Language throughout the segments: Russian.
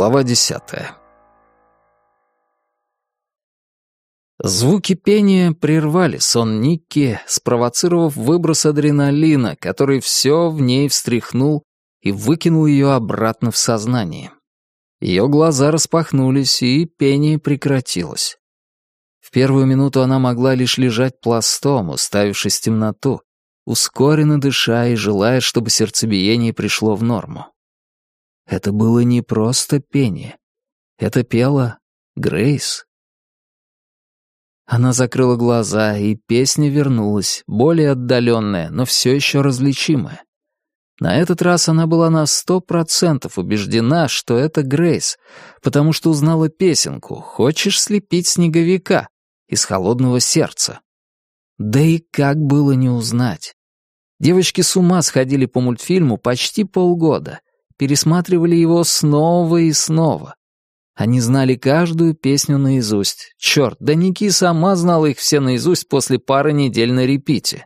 Глава десятая. Звуки пения прервали сон Никки, спровоцировав выброс адреналина, который все в ней встряхнул и выкинул ее обратно в сознание. Ее глаза распахнулись, и пение прекратилось. В первую минуту она могла лишь лежать пластом, уставившись в темноту, ускоренно дыша и желая, чтобы сердцебиение пришло в норму. Это было не просто пение. Это пела Грейс. Она закрыла глаза, и песня вернулась, более отдаленная, но все еще различимая. На этот раз она была на сто процентов убеждена, что это Грейс, потому что узнала песенку «Хочешь слепить снеговика» из «Холодного сердца». Да и как было не узнать. Девочки с ума сходили по мультфильму почти полгода, пересматривали его снова и снова. Они знали каждую песню наизусть. Черт, да Ники сама знала их все наизусть после пары недель на репите.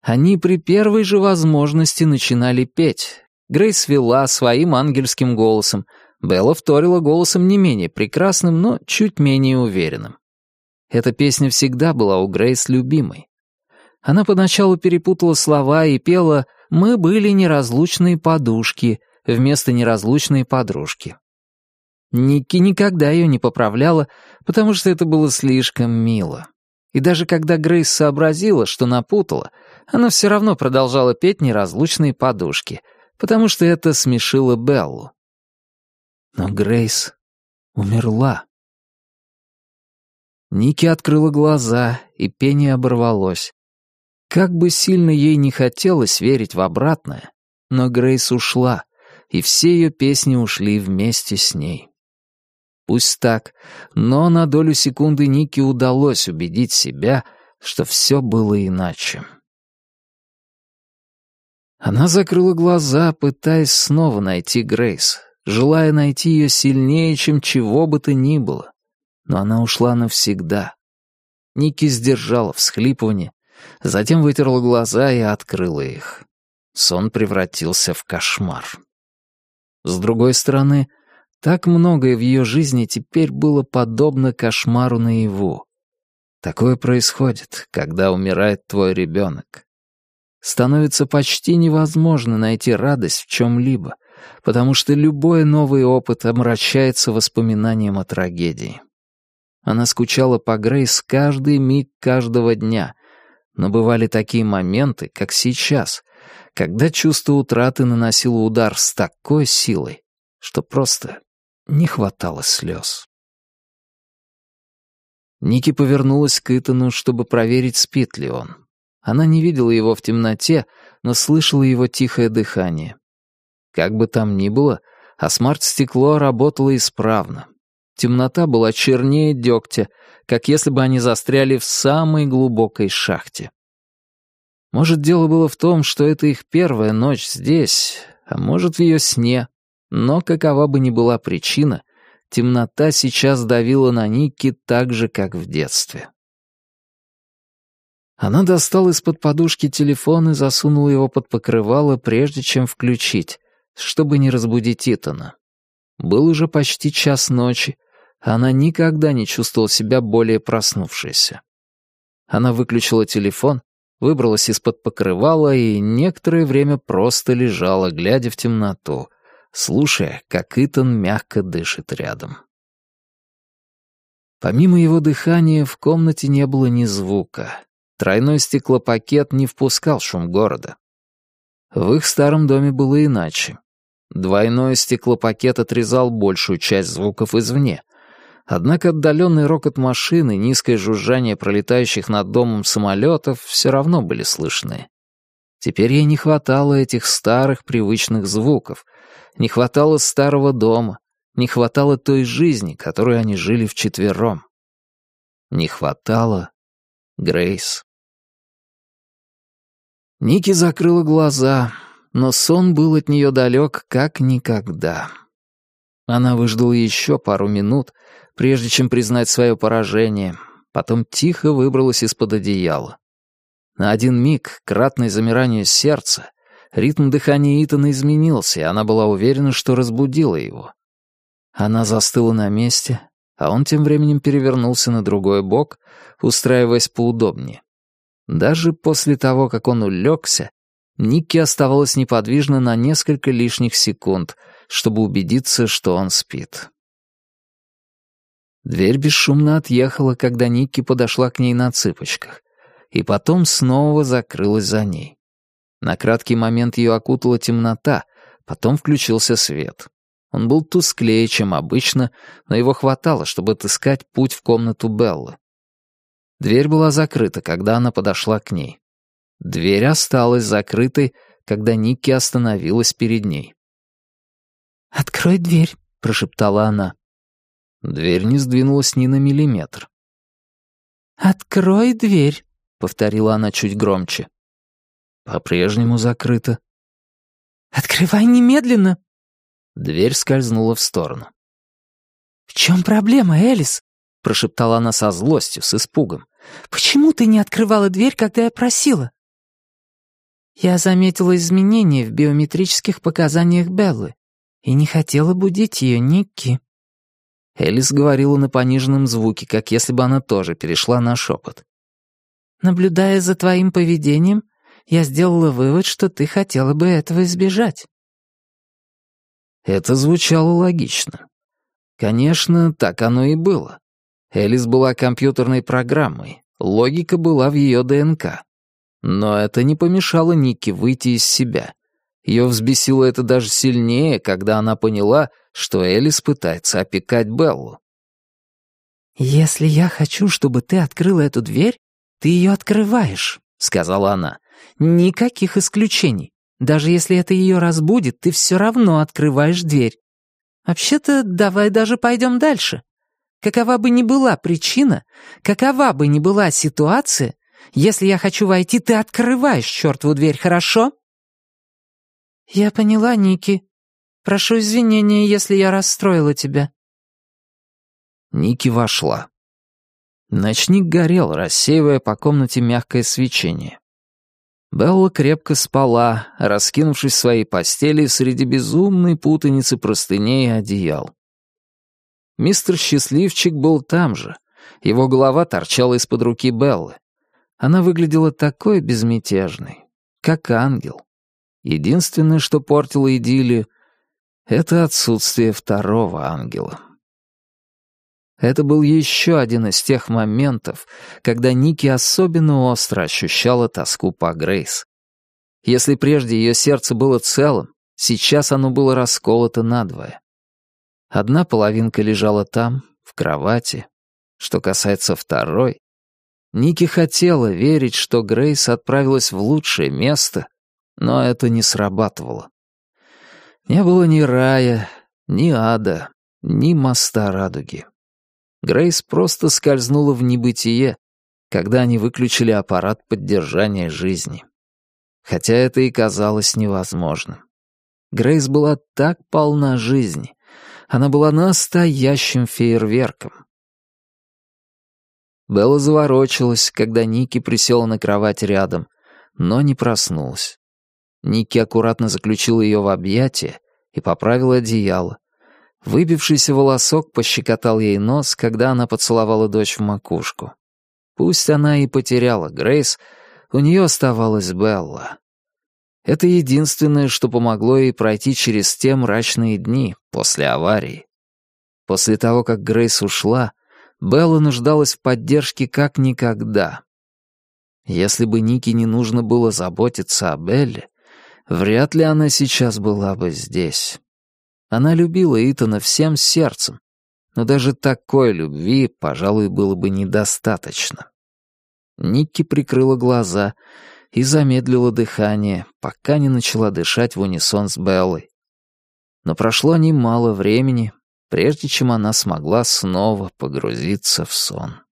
Они при первой же возможности начинали петь. Грейс вела своим ангельским голосом. Белла вторила голосом не менее прекрасным, но чуть менее уверенным. Эта песня всегда была у Грейс любимой. Она поначалу перепутала слова и пела «Мы были неразлучные подушки» вместо неразлучной подружки. Ники никогда ее не поправляла, потому что это было слишком мило. И даже когда Грейс сообразила, что напутала, она все равно продолжала петь неразлучные подушки, потому что это смешило Беллу. Но Грейс умерла. Ники открыла глаза, и пение оборвалось. Как бы сильно ей не хотелось верить в обратное, но Грейс ушла, и все ее песни ушли вместе с ней. Пусть так, но на долю секунды Нике удалось убедить себя, что все было иначе. Она закрыла глаза, пытаясь снова найти Грейс, желая найти ее сильнее, чем чего бы то ни было. Но она ушла навсегда. Ники сдержала всхлипывание, затем вытерла глаза и открыла их. Сон превратился в кошмар. С другой стороны, так многое в ее жизни теперь было подобно кошмару наяву. Такое происходит, когда умирает твой ребенок. Становится почти невозможно найти радость в чем-либо, потому что любой новый опыт омрачается воспоминанием о трагедии. Она скучала по Грейс каждый миг каждого дня, но бывали такие моменты, как сейчас, когда чувство утраты наносило удар с такой силой, что просто не хватало слез. Ники повернулась к Итану, чтобы проверить, спит ли он. Она не видела его в темноте, но слышала его тихое дыхание. Как бы там ни было, а смарт-стекло работало исправно. Темнота была чернее дегтя, как если бы они застряли в самой глубокой шахте. Может, дело было в том, что это их первая ночь здесь, а может, в ее сне, но какова бы ни была причина, темнота сейчас давила на Никки так же, как в детстве. Она достала из-под подушки телефон и засунула его под покрывало, прежде чем включить, чтобы не разбудить Итана. Был уже почти час ночи, а она никогда не чувствовала себя более проснувшейся. Она выключила телефон, выбралась из-под покрывала и некоторое время просто лежала, глядя в темноту, слушая, как Итан мягко дышит рядом. Помимо его дыхания в комнате не было ни звука. Тройной стеклопакет не впускал шум города. В их старом доме было иначе. Двойной стеклопакет отрезал большую часть звуков извне. Однако отдаленный рокот машины, низкое жужжание пролетающих над домом самолетов все равно были слышны. Теперь ей не хватало этих старых привычных звуков, не хватало старого дома, не хватало той жизни, которой они жили вчетвером. Не хватало Грейс. Ники закрыла глаза, но сон был от нее далек как никогда. Она выждала еще пару минут, прежде чем признать свое поражение, потом тихо выбралась из-под одеяла. На один миг, кратное замиранию сердца, Ритм дыхания Итана изменился, и она была уверена, что разбудила его. Она застыла на месте, а он тем временем перевернулся на другой бок, устраиваясь поудобнее. Даже после того, как он улегся, Никки оставалась неподвижна на несколько лишних секунд, чтобы убедиться, что он спит. Дверь бесшумно отъехала, когда Никки подошла к ней на цыпочках, и потом снова закрылась за ней. На краткий момент ее окутала темнота, потом включился свет. Он был тусклее, чем обычно, но его хватало, чтобы отыскать путь в комнату Беллы. Дверь была закрыта, когда она подошла к ней. Дверь осталась закрытой, когда Никки остановилась перед ней. «Открой дверь», — прошептала она. Дверь не сдвинулась ни на миллиметр. «Открой дверь», — повторила она чуть громче. По-прежнему закрыто. «Открывай немедленно!» Дверь скользнула в сторону. «В чем проблема, Элис?» — прошептала она со злостью, с испугом. «Почему ты не открывала дверь, когда я просила?» «Я заметила изменения в биометрических показаниях Беллы и не хотела будить ее, Никки». Элис говорила на пониженном звуке, как если бы она тоже перешла на шепот. «Наблюдая за твоим поведением, я сделала вывод, что ты хотела бы этого избежать». Это звучало логично. Конечно, так оно и было. Элис была компьютерной программой, логика была в ее ДНК. Но это не помешало Нике выйти из себя. Ее взбесило это даже сильнее, когда она поняла, что Элис пытается опекать Беллу. «Если я хочу, чтобы ты открыла эту дверь, ты ее открываешь», — сказала она. «Никаких исключений. Даже если это ее разбудит, ты все равно открываешь дверь. Вообще-то, давай даже пойдем дальше. Какова бы ни была причина, какова бы ни была ситуация, если я хочу войти, ты открываешь чертову дверь, хорошо?» «Я поняла, Ники. Прошу извинения, если я расстроила тебя». Ники вошла. Ночник горел, рассеивая по комнате мягкое свечение. Белла крепко спала, раскинувшись в своей постели среди безумной путаницы простыней и одеял. Мистер Счастливчик был там же. Его голова торчала из-под руки Беллы. Она выглядела такой безмятежной, как ангел. Единственное, что портило идиллию, — это отсутствие второго ангела. Это был еще один из тех моментов, когда Ники особенно остро ощущала тоску по Грейс. Если прежде ее сердце было целым, сейчас оно было расколото надвое. Одна половинка лежала там, в кровати. Что касается второй, Ники хотела верить, что Грейс отправилась в лучшее место, но это не срабатывало. Не было ни рая, ни ада, ни моста радуги. Грейс просто скользнула в небытие, когда они выключили аппарат поддержания жизни. Хотя это и казалось невозможным. Грейс была так полна жизни. Она была настоящим фейерверком. Белла заворочилась, когда Ники присела на кровать рядом, но не проснулась. Ники аккуратно заключил ее в объятия и поправил одеяло, Выбившийся волосок пощекотал ей нос, когда она поцеловала дочь в макушку. Пусть она и потеряла Грейс, у нее оставалась Белла. Это единственное, что помогло ей пройти через те мрачные дни после аварии. После того, как Грейс ушла, Белла нуждалась в поддержке как никогда. Если бы Нике не нужно было заботиться о Белле, вряд ли она сейчас была бы здесь. Она любила Итана всем сердцем, но даже такой любви, пожалуй, было бы недостаточно. Никки прикрыла глаза и замедлила дыхание, пока не начала дышать в унисон с Беллой. Но прошло немало времени, прежде чем она смогла снова погрузиться в сон.